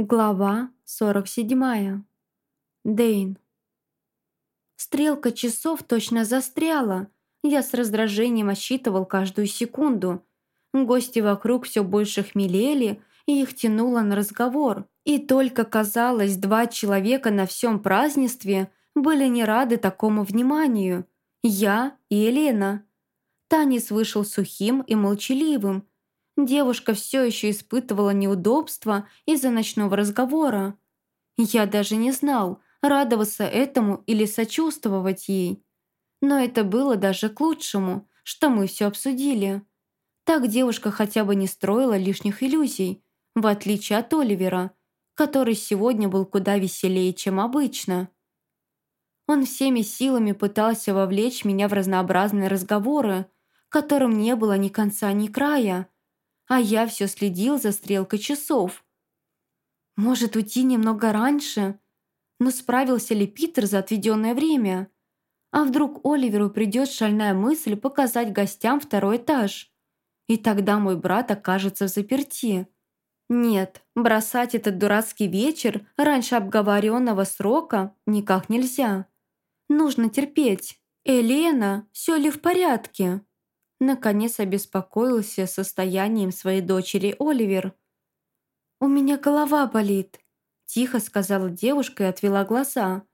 Глава 47. Дейн. Стрелка часов точно застряла. Я с раздражением отсчитывал каждую секунду. Гости вокруг все больше хмелели, и их тянуло на разговор. И только, казалось, два человека на всем празднестве были не рады такому вниманию. Я и Елена. Танис вышел сухим и молчаливым, Девушка все еще испытывала неудобства из-за ночного разговора. Я даже не знал, радоваться этому или сочувствовать ей. Но это было даже к лучшему, что мы все обсудили. Так девушка хотя бы не строила лишних иллюзий, в отличие от Оливера, который сегодня был куда веселее, чем обычно. Он всеми силами пытался вовлечь меня в разнообразные разговоры, которым не было ни конца, ни края, а я все следил за стрелкой часов. Может, уйти немного раньше? Но справился ли Питер за отведенное время? А вдруг Оливеру придет шальная мысль показать гостям второй этаж? И тогда мой брат окажется в заперти. Нет, бросать этот дурацкий вечер раньше обговоренного срока никак нельзя. Нужно терпеть. Елена, все ли в порядке? Наконец обеспокоился состоянием своей дочери Оливер. «У меня голова болит», – тихо сказала девушка и отвела глаза.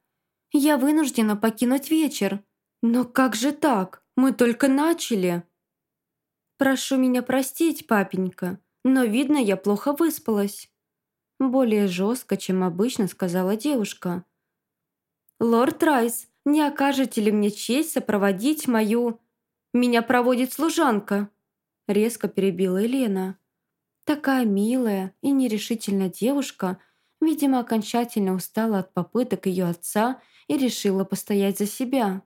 «Я вынуждена покинуть вечер. Но как же так? Мы только начали». «Прошу меня простить, папенька, но, видно, я плохо выспалась». Более жестко, чем обычно, сказала девушка. «Лорд Райс, не окажете ли мне честь сопроводить мою...» Меня проводит служанка!» Резко перебила Елена. Такая милая и нерешительная девушка, видимо, окончательно устала от попыток ее отца и решила постоять за себя.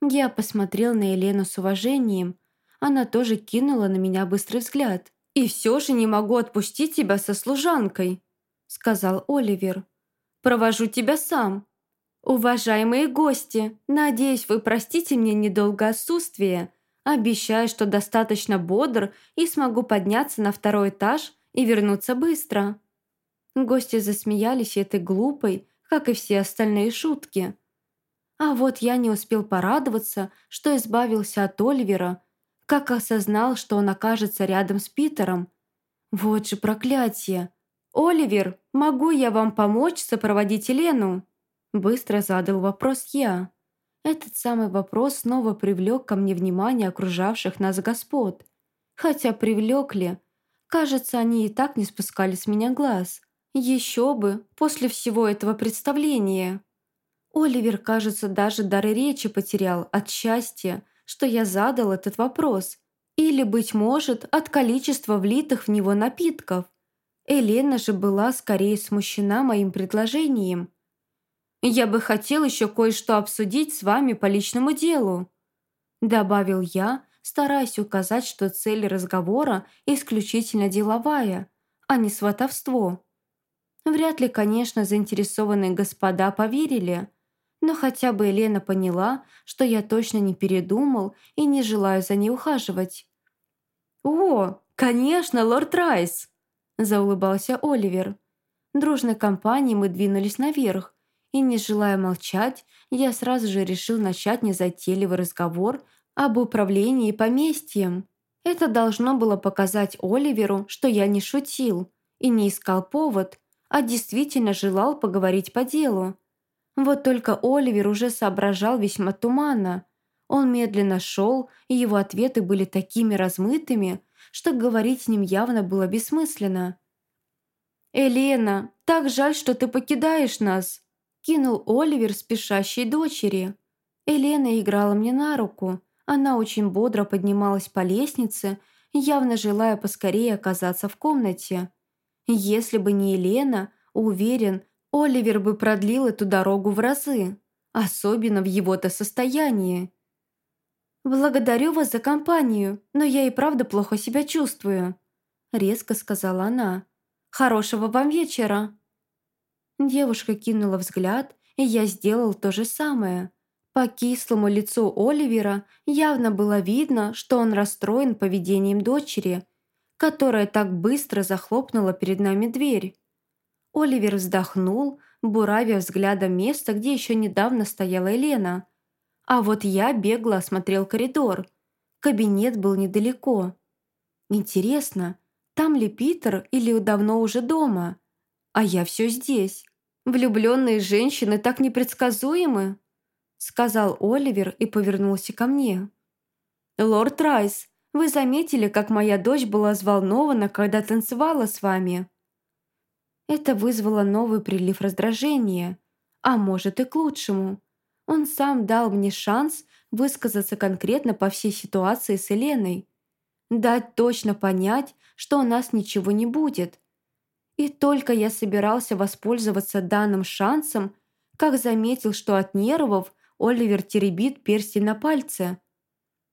Я посмотрел на Елену с уважением. Она тоже кинула на меня быстрый взгляд. «И все же не могу отпустить тебя со служанкой», сказал Оливер. «Провожу тебя сам. «Уважаемые гости, надеюсь, вы простите мне недолгое отсутствие. Обещаю, что достаточно бодр и смогу подняться на второй этаж и вернуться быстро». Гости засмеялись этой глупой, как и все остальные шутки. А вот я не успел порадоваться, что избавился от Оливера, как осознал, что он окажется рядом с Питером. Вот же проклятие! «Оливер, могу я вам помочь сопроводить Елену?» Быстро задал вопрос я. Этот самый вопрос снова привлек ко мне внимание окружавших нас господ. Хотя привлек ли? Кажется, они и так не спускали с меня глаз. Еще бы, после всего этого представления. Оливер, кажется, даже дар речи потерял от счастья, что я задал этот вопрос. Или, быть может, от количества влитых в него напитков. Елена же была скорее смущена моим предложением – я бы хотел еще кое-что обсудить с вами по личному делу», добавил я, стараясь указать, что цель разговора исключительно деловая, а не сватовство. Вряд ли, конечно, заинтересованные господа поверили, но хотя бы Елена поняла, что я точно не передумал и не желаю за ней ухаживать. «О, конечно, лорд Райс!» – заулыбался Оливер. Дружной компанией мы двинулись наверх, и, не желая молчать, я сразу же решил начать незатейливый разговор об управлении поместьем. Это должно было показать Оливеру, что я не шутил и не искал повод, а действительно желал поговорить по делу. Вот только Оливер уже соображал весьма туманно. Он медленно шел, и его ответы были такими размытыми, что говорить с ним явно было бессмысленно. «Елена, так жаль, что ты покидаешь нас», кинул Оливер спешащей дочери. Елена играла мне на руку. Она очень бодро поднималась по лестнице, явно желая поскорее оказаться в комнате. Если бы не Елена, уверен, Оливер бы продлил эту дорогу в разы, особенно в его-то состоянии. «Благодарю вас за компанию, но я и правда плохо себя чувствую», резко сказала она. «Хорошего вам вечера!» Девушка кинула взгляд, и я сделал то же самое. По кислому лицу Оливера явно было видно, что он расстроен поведением дочери, которая так быстро захлопнула перед нами дверь. Оливер вздохнул, буравя взглядом место, где еще недавно стояла Елена. А вот я бегло осмотрел коридор. Кабинет был недалеко. Интересно, там ли Питер или давно уже дома? А я все здесь. Влюбленные женщины так непредсказуемы, сказал Оливер и повернулся ко мне. Лорд Райс, вы заметили, как моя дочь была взволнована, когда танцевала с вами? Это вызвало новый прилив раздражения, а может и к лучшему. Он сам дал мне шанс высказаться конкретно по всей ситуации с Еленой. Дать точно понять, что у нас ничего не будет. И только я собирался воспользоваться данным шансом, как заметил, что от нервов Оливер теребит перстень на пальце.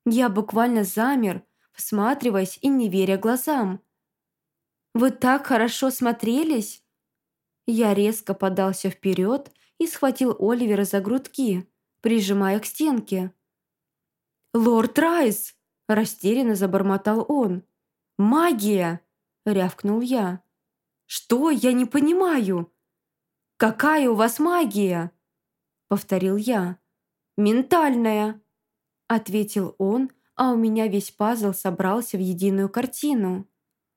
Я буквально замер, всматриваясь и не веря глазам. «Вы так хорошо смотрелись!» Я резко подался вперед и схватил Оливера за грудки, прижимая к стенке. «Лорд Райс!» – растерянно забормотал он. «Магия!» – рявкнул я. «Что? Я не понимаю!» «Какая у вас магия?» – повторил я. «Ментальная!» – ответил он, а у меня весь пазл собрался в единую картину.